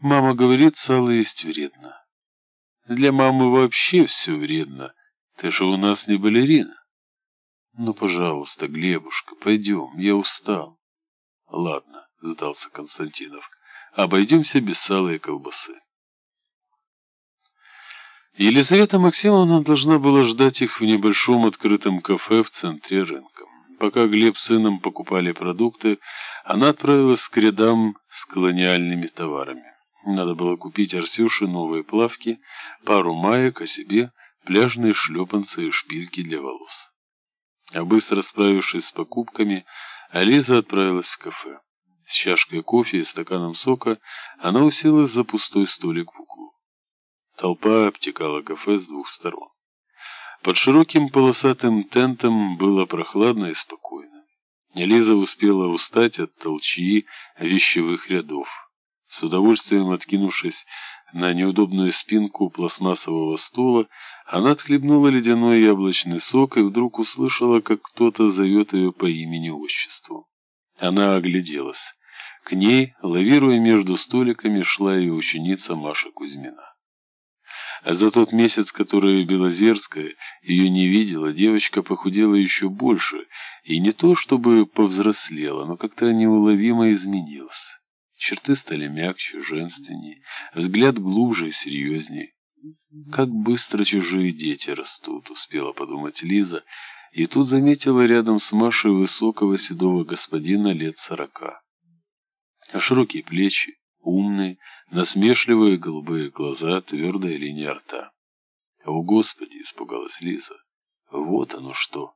Мама говорит, сало есть вредно. Для мамы вообще все вредно. Ты же у нас не балерина. Ну, пожалуйста, Глебушка, пойдем, я устал. Ладно, сдался Константинов. Обойдемся без сала и колбасы. Елизавета Максимовна должна была ждать их в небольшом открытом кафе в центре рынка. Пока Глеб с сыном покупали продукты, она отправилась к рядам с колониальными товарами. Надо было купить Арсюше новые плавки, пару маек, а себе пляжные шлепанцы и шпильки для волос. А быстро справившись с покупками, Ализа отправилась в кафе. С чашкой кофе и стаканом сока она уселась за пустой столик в углу. Толпа обтекала кафе с двух сторон. Под широким полосатым тентом было прохладно и спокойно. Лиза успела устать от толчьи вещевых рядов. С удовольствием откинувшись на неудобную спинку пластмассового стула, она отхлебнула ледяной яблочный сок и вдруг услышала, как кто-то зовет ее по имени-отчеству. Она огляделась. К ней, лавируя между столиками, шла ее ученица Маша Кузьмина. А за тот месяц, который Белозерская ее не видела, девочка похудела еще больше, и не то чтобы повзрослела, но как-то неуловимо изменилась. Черты стали мягче, женственнее, взгляд глубже и серьезнее. «Как быстро чужие дети растут», — успела подумать Лиза, и тут заметила рядом с Машей высокого седого господина лет сорока. Широкие плечи, умные, насмешливые голубые глаза, твердая линия рта. «О, Господи!» — испугалась Лиза. «Вот оно что!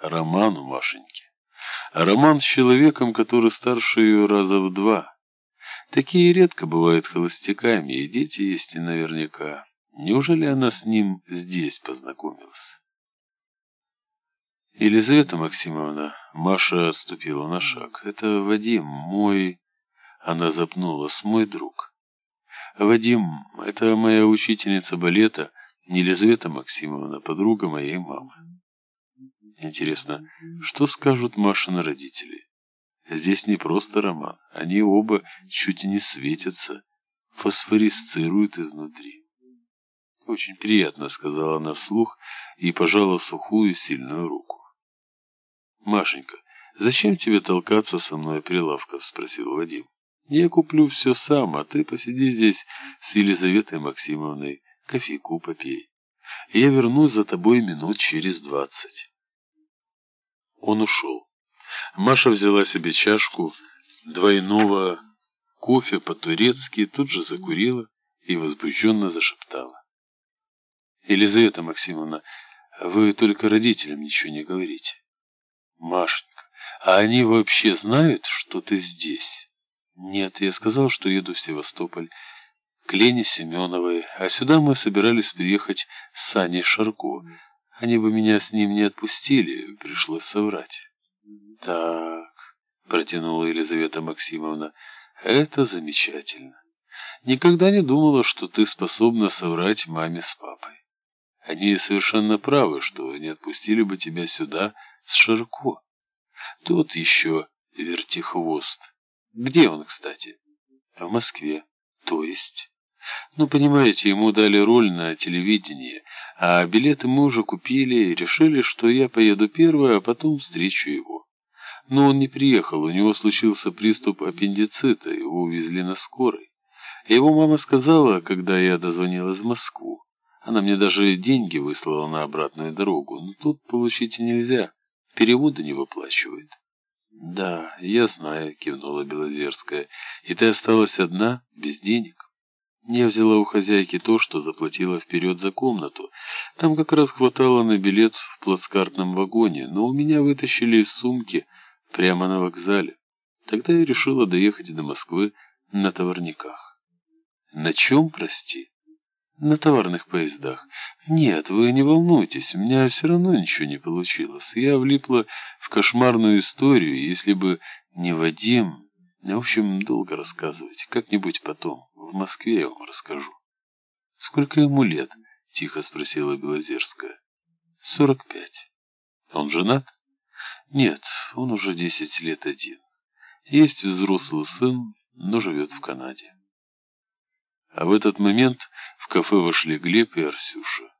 Роман у Машеньки. роман с человеком, который старше ее раза в два. Такие редко бывают холостяками, и дети есть и наверняка. Неужели она с ним здесь познакомилась?» Елизавета Максимовна, Маша отступила на шаг. «Это Вадим, мой...» Она запнулась. «Мой друг». «Вадим, это моя учительница балета, Елизавета Максимовна, подруга моей мамы». Интересно, что скажут Машины родители? Здесь не просто роман, они оба чуть не светятся, фосфорисцируют изнутри. «Очень приятно», — сказала она вслух и пожала сухую сильную руку. «Машенька, зачем тебе толкаться со мной прилавков?» — спросил Вадим. Я куплю все сам, а ты посиди здесь с Елизаветой Максимовной, кофейку попей. Я вернусь за тобой минут через двадцать. Он ушел. Маша взяла себе чашку двойного кофе по-турецки, тут же закурила и возбужденно зашептала. «Елизавета Максимовна, вы только родителям ничего не говорите. Машенька, а они вообще знают, что ты здесь?» Нет, я сказал, что еду в Севастополь к Лене Семеновой, а сюда мы собирались приехать с Саней Шарко. Они бы меня с ним не отпустили, пришлось соврать. Так, протянула Елизавета Максимовна, это замечательно. Никогда не думала, что ты способна соврать маме с папой. Они совершенно правы, что не отпустили бы тебя сюда с Шарко. Тот еще вертихвост. Где он, кстати? В Москве. То есть? Ну, понимаете, ему дали роль на телевидении, а билеты мы уже купили и решили, что я поеду первый, а потом встречу его. Но он не приехал, у него случился приступ аппендицита, его увезли на скорой. Его мама сказала, когда я дозвонилась в Москву. Она мне даже деньги выслала на обратную дорогу, но тут получить нельзя, переводы не выплачивают. «Да, я знаю», — кивнула Белозерская. «И ты осталась одна, без денег?» Я взяла у хозяйки то, что заплатила вперед за комнату. Там как раз хватало на билет в плацкартном вагоне, но у меня вытащили из сумки прямо на вокзале. Тогда я решила доехать до Москвы на товарниках. «На чем, прости?» «На товарных поездах. Нет, вы не волнуйтесь, у меня все равно ничего не получилось. Я влипла в кошмарную историю, если бы не Вадим... В общем, долго рассказывать. Как-нибудь потом. В Москве я вам расскажу». «Сколько ему лет?» — тихо спросила Белозерская. «Сорок пять. Он женат?» «Нет, он уже десять лет один. Есть взрослый сын, но живет в Канаде». А в этот момент в кафе вошли Глеб и Арсюша.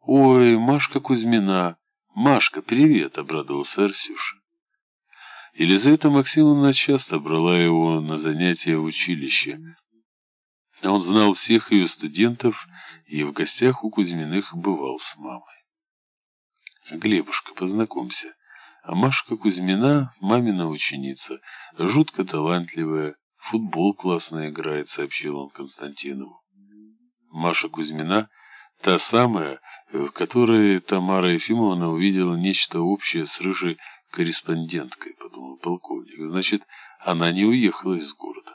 «Ой, Машка Кузьмина! Машка, привет!» — обрадовался Арсюша. Елизавета Максимовна часто брала его на занятия в училище. Он знал всех ее студентов и в гостях у Кузьминых бывал с мамой. «Глебушка, познакомься. А Машка Кузьмина, мамина ученица, жутко талантливая, футбол классно играет», — сообщил он Константинову. Маша Кузьмина — та самая, в которой Тамара Ефимовна увидела нечто общее с рыжей корреспонденткой, подумал полковник. Значит, она не уехала из города.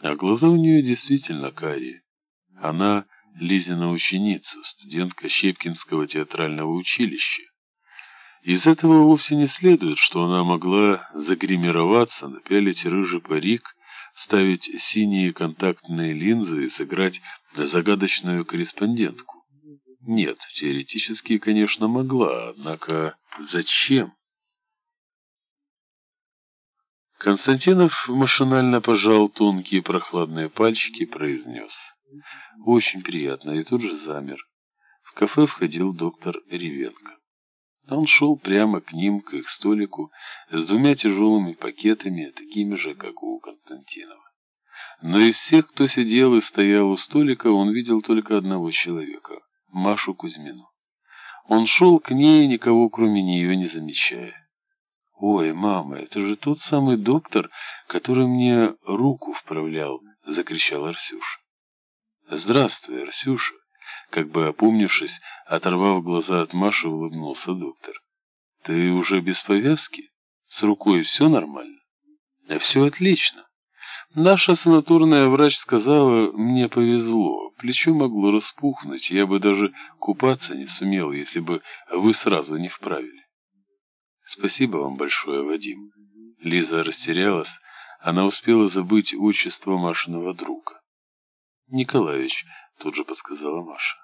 А глаза у нее действительно карие. Она Лизина ученица, студентка Щепкинского театрального училища. Из этого вовсе не следует, что она могла загримироваться, напялить рыжий парик, ставить синие контактные линзы и сыграть загадочную корреспондентку. Нет, теоретически, конечно, могла, однако зачем? Константинов машинально пожал тонкие прохладные пальчики и произнес. Очень приятно, и тут же замер. В кафе входил доктор Ревенко. Он шел прямо к ним, к их столику, с двумя тяжелыми пакетами, такими же, как у Константинова. Но из всех, кто сидел и стоял у столика, он видел только одного человека — Машу Кузьмину. Он шел к ней, никого кроме нее не замечая. «Ой, мама, это же тот самый доктор, который мне руку вправлял!» — закричал Арсюша. «Здравствуй, Арсюша!» Как бы опомнившись, оторвав глаза от Маши, улыбнулся доктор. «Ты уже без повязки? С рукой все нормально?» «Все отлично. Наша санаторная врач сказала, мне повезло. Плечо могло распухнуть, я бы даже купаться не сумел, если бы вы сразу не вправили. Спасибо вам большое, Вадим. Лиза растерялась. Она успела забыть отчество Машиного друга. Николаевич, тут же подсказала Маша.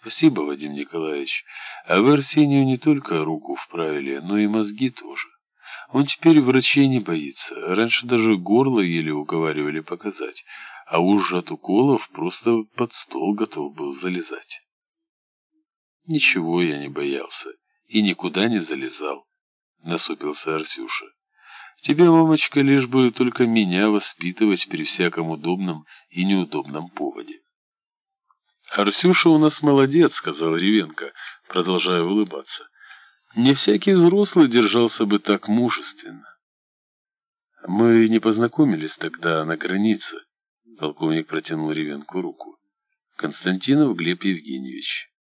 Спасибо, Вадим Николаевич. А вы Арсению не только руку вправили, но и мозги тоже. Он теперь врачей не боится. Раньше даже горло еле уговаривали показать. А уж от уколов просто под стол готов был залезать. Ничего я не боялся и никуда не залезал. — насупился Арсюша. «Тебе, мамочка, лишь бы только меня воспитывать при всяком удобном и неудобном поводе». «Арсюша у нас молодец», — сказал Ревенко, продолжая улыбаться. «Не всякий взрослый держался бы так мужественно». «Мы не познакомились тогда на границе», — полковник протянул Ревенку руку. «Константинов Глеб Евгеньевич».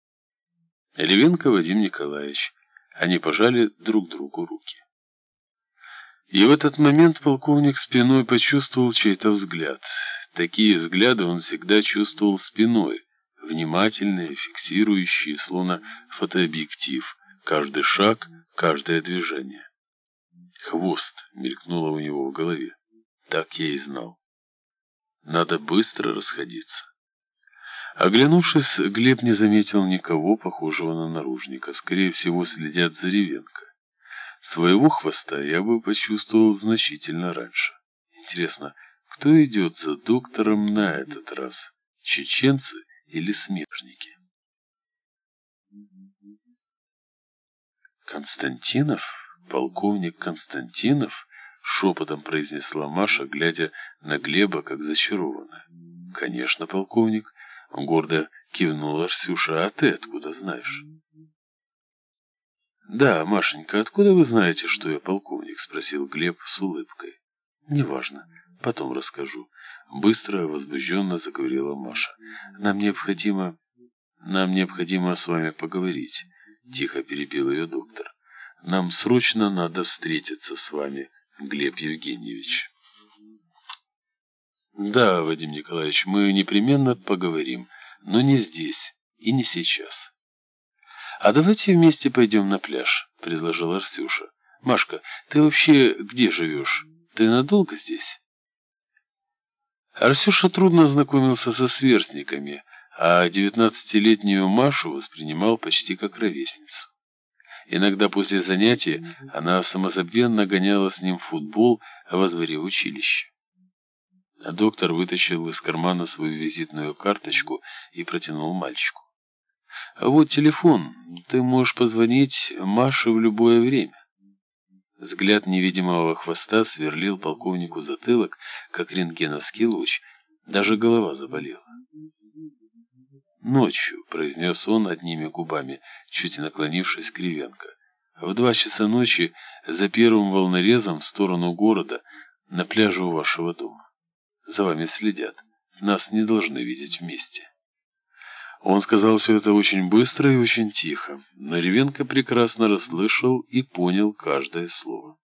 Ревенко Вадим Николаевич. Они пожали друг другу руки. И в этот момент полковник спиной почувствовал чей-то взгляд. Такие взгляды он всегда чувствовал спиной, внимательные, фиксирующие, словно фотообъектив, каждый шаг, каждое движение. «Хвост!» — мелькнуло у него в голове. Так я и знал. Надо быстро расходиться. Оглянувшись, Глеб не заметил никого, похожего на наружника. Скорее всего, следят за Ревенко. Своего хвоста я бы почувствовал значительно раньше. Интересно, кто идет за доктором на этот раз? Чеченцы или смежники? Константинов? Полковник Константинов? Шепотом произнесла Маша, глядя на Глеба, как зачарованная. Конечно, полковник. Гордо кивнула Арсюша. А ты откуда знаешь? Да, Машенька, откуда вы знаете, что я полковник? Спросил Глеб с улыбкой. Неважно, потом расскажу. Быстро, возбужденно заговорила Маша. Нам необходимо... Нам необходимо с вами поговорить. Тихо перебил ее доктор. Нам срочно надо встретиться с вами, Глеб Евгеньевич. Да, Вадим Николаевич, мы непременно поговорим, но не здесь и не сейчас. А давайте вместе пойдем на пляж, предложил Арсюша. Машка, ты вообще где живешь? Ты надолго здесь? Арсюша трудно знакомился со сверстниками, а девятнадцатилетнюю Машу воспринимал почти как ровесницу. Иногда после занятия она самозабвенно гоняла с ним в футбол во дворе училища. А доктор вытащил из кармана свою визитную карточку и протянул мальчику. «А вот телефон. Ты можешь позвонить Маше в любое время». Взгляд невидимого хвоста сверлил полковнику затылок, как рентгеновский луч. Даже голова заболела. «Ночью», — произнес он одними губами, чуть наклонившись к Кривенко. «В два часа ночи за первым волнорезом в сторону города на пляже у вашего дома. За вами следят. Нас не должны видеть вместе». Он сказал все это очень быстро и очень тихо, но Ревенко прекрасно расслышал и понял каждое слово.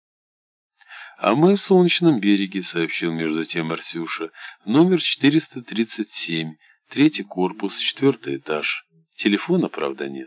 «А мы в Солнечном береге», — сообщил между тем Арсюша, — «номер 437, третий корпус, четвертый этаж. Телефона, правда, нет».